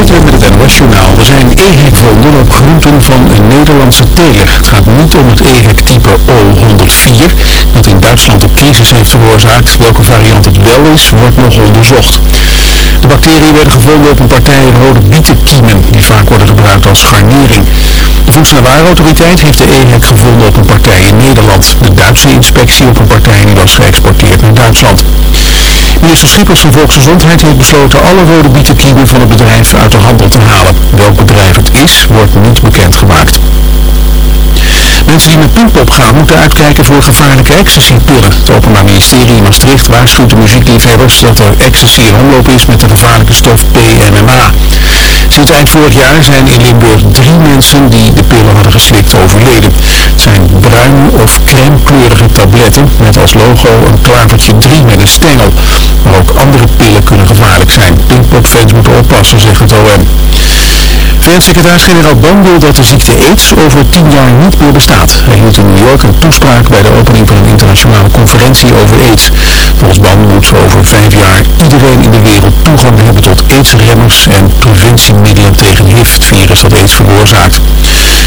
Zandvoort met het NOS-journaal. Er zijn EHEC-wonden op groenten van een Nederlandse teler. Het gaat niet om het EHEC-type O104, dat in Duitsland een crisis heeft veroorzaakt. Welke variant het wel is, wordt nog onderzocht. De bacteriën werden gevonden op een partij rode bietenkiemen, die vaak worden gebruikt als garnering. De Voedsel- en heeft de EHEC gevonden op een partij in Nederland. De Duitse inspectie op een partij die was geëxporteerd naar Duitsland. Minister Schippers van Volksgezondheid heeft besloten alle rode bietenkiemen van het bedrijf uit de handel te halen. Welk bedrijf het is, wordt niet bekendgemaakt. Mensen die met pinkpop gaan moeten uitkijken voor gevaarlijke ecstasypillen. Het Openbaar Ministerie in Maastricht waarschuwt de muziekliefhebbers dat er ecstasy in omloop is met de gevaarlijke stof PMMA. Sinds eind vorig jaar zijn in Limburg drie mensen die de pillen hadden geslikt overleden. Het zijn bruin of crème-kleurige tabletten met als logo een klavertje 3 met een stengel. Maar ook andere pillen kunnen gevaarlijk zijn. Pinkpopfans moeten oppassen, zegt het OM. VN-secretaris-generaal Ban wil dat de ziekte AIDS over tien jaar niet meer bestaat. Hij hield in New York een toespraak bij de opening van een internationale conferentie over AIDS. Volgens Ban moet over vijf jaar iedereen in de wereld toegang hebben tot AIDS-remmers en preventiemiddelen tegen HIV, het virus dat AIDS veroorzaakt.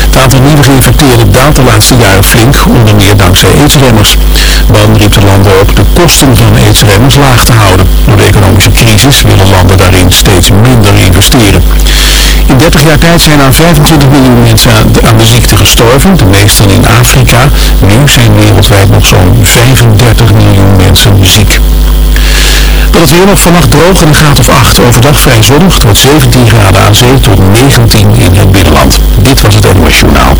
Het aantal nieuwe geïnfecteerden daalt de laatste jaren flink, onder meer dankzij AIDS-remmers. Ban riep de landen op de kosten van AIDS-remmers laag te houden. Door de economische crisis willen landen daarin steeds minder investeren. In 30 jaar tijd zijn er 25 miljoen mensen aan de ziekte gestorven, de meesten in Afrika. Nu zijn wereldwijd nog zo'n 35 miljoen mensen ziek. Dan het weer nog vannacht droog en een graad of 8. Overdag vrij zonnig tot 17 graden aan zee tot 19 in het binnenland. Dit was het NOS Journaal.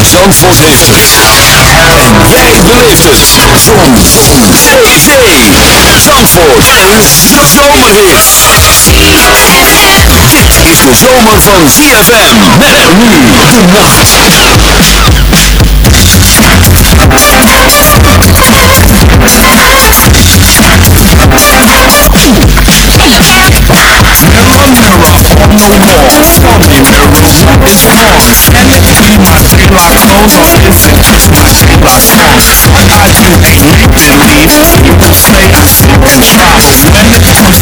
Zandvoort heeft het. En jij beleeft het. Zon. Zee. Zee. Zandvoort. Een zomerhit. De zomer van ZFM. Met nu de nacht. on the wall Forming a room Can it be my streetlight clothes on just my streetlight strong I got you a make believe You will say and still can try Limits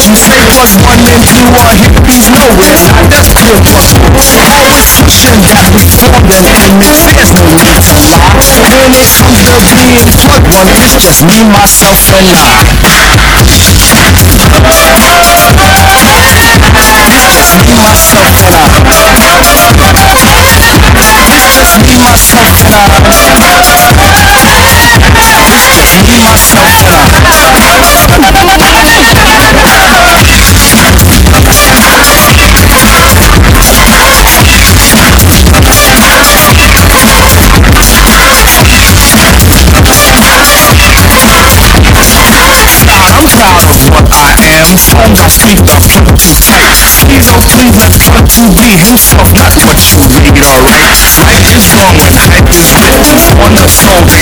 You say was one and two are hippies nowhere Now that's clear but All this pushing that we falling and it there's no need to lie When it comes to being flood one it's just me, myself and I It's just me, myself and I It's just me, myself and I This just me, myself, and I. I'm from the street, but from the fight Please don't please let front to be himself, not what you read, alright Life is wrong when hype is written on the floor They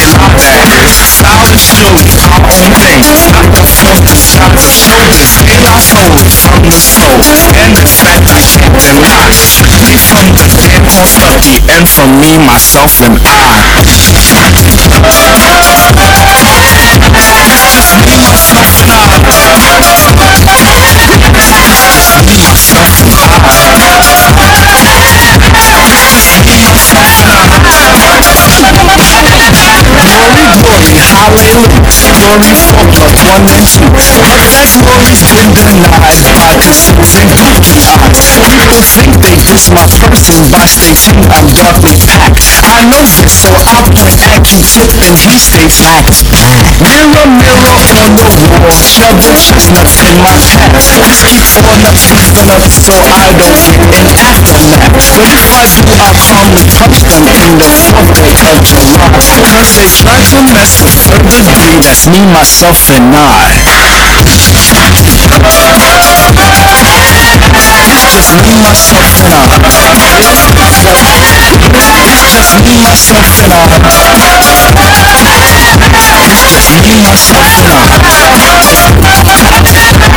lie that Style is new, our own thing, not the flow that shot the shoulders. In our soul, from the soul and the fact I can't deny We from the damn house the end from me, myself and I It's just me, Myself Glory was loose, one and two Slowly spend the night, I just opened up my eyes People think they this my first and watch they team I'm definitely packed I know this, so I play act and tip and he stays lax Mirror, mirror on the wall, shovel chestnuts in my past Before nothing's gonna so I don't get an aftermath. But if I do, I calmly punch them in the fourth day of July Cause they try to mess with that's me, myself, and I. It's just me, myself, and I. It's just me, myself, and I. It's just me, myself, and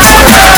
I.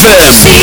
Them.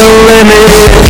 the limit.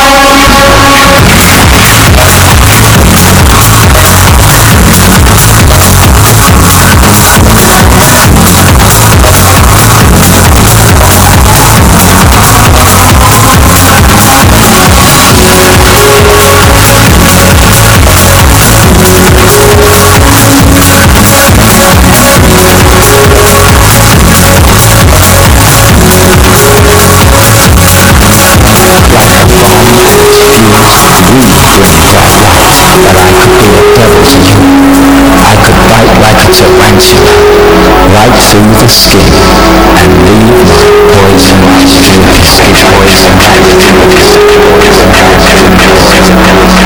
to right through the skin. And leave my poison life in a poison, poison, poison, poison, poison, poison, poison.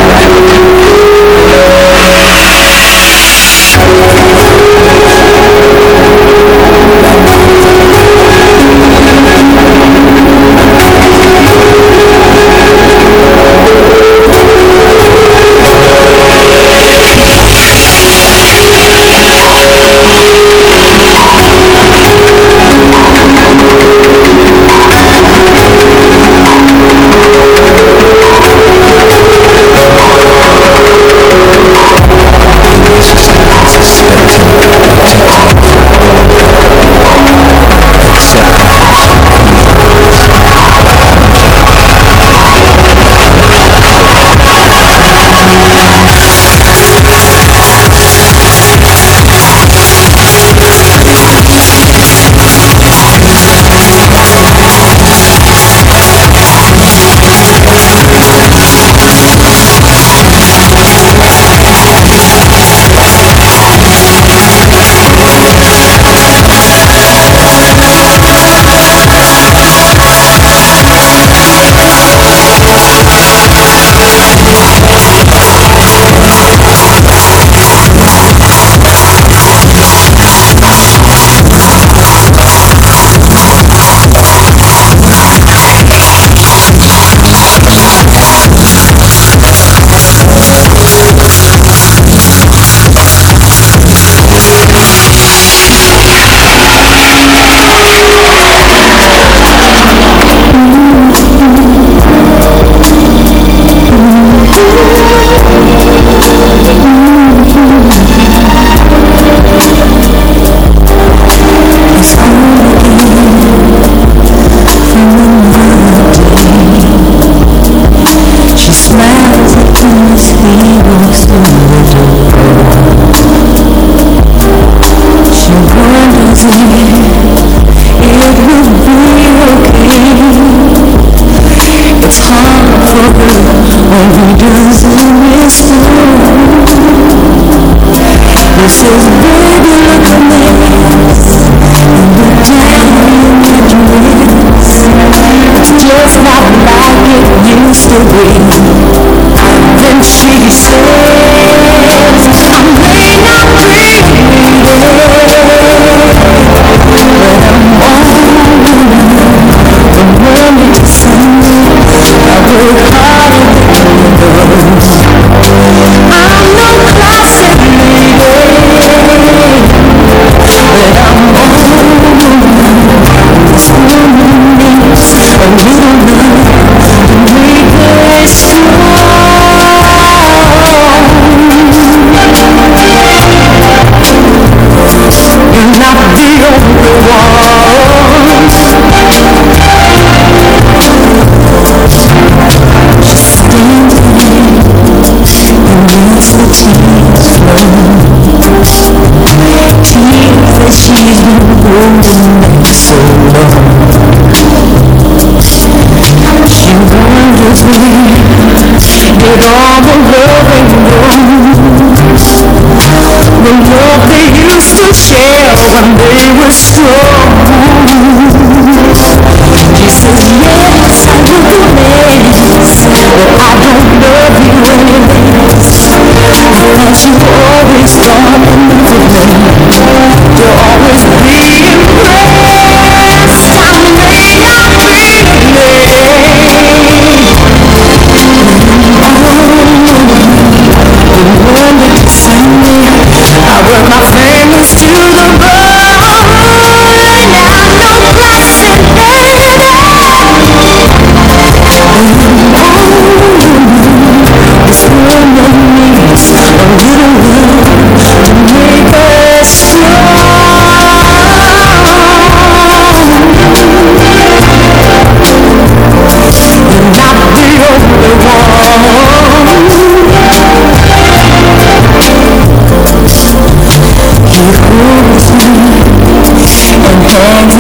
it all the loving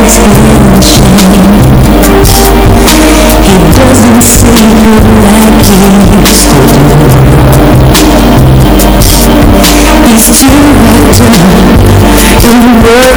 He doesn't see like he used to He's too wrapped to in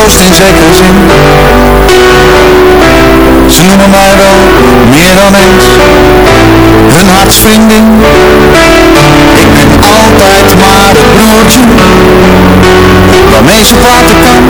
troost in zekere zin. Ze noemen mij wel meer dan eens, hun hartsvriendin. Ik ben altijd maar het broertje, waarmee ze praten kan.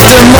When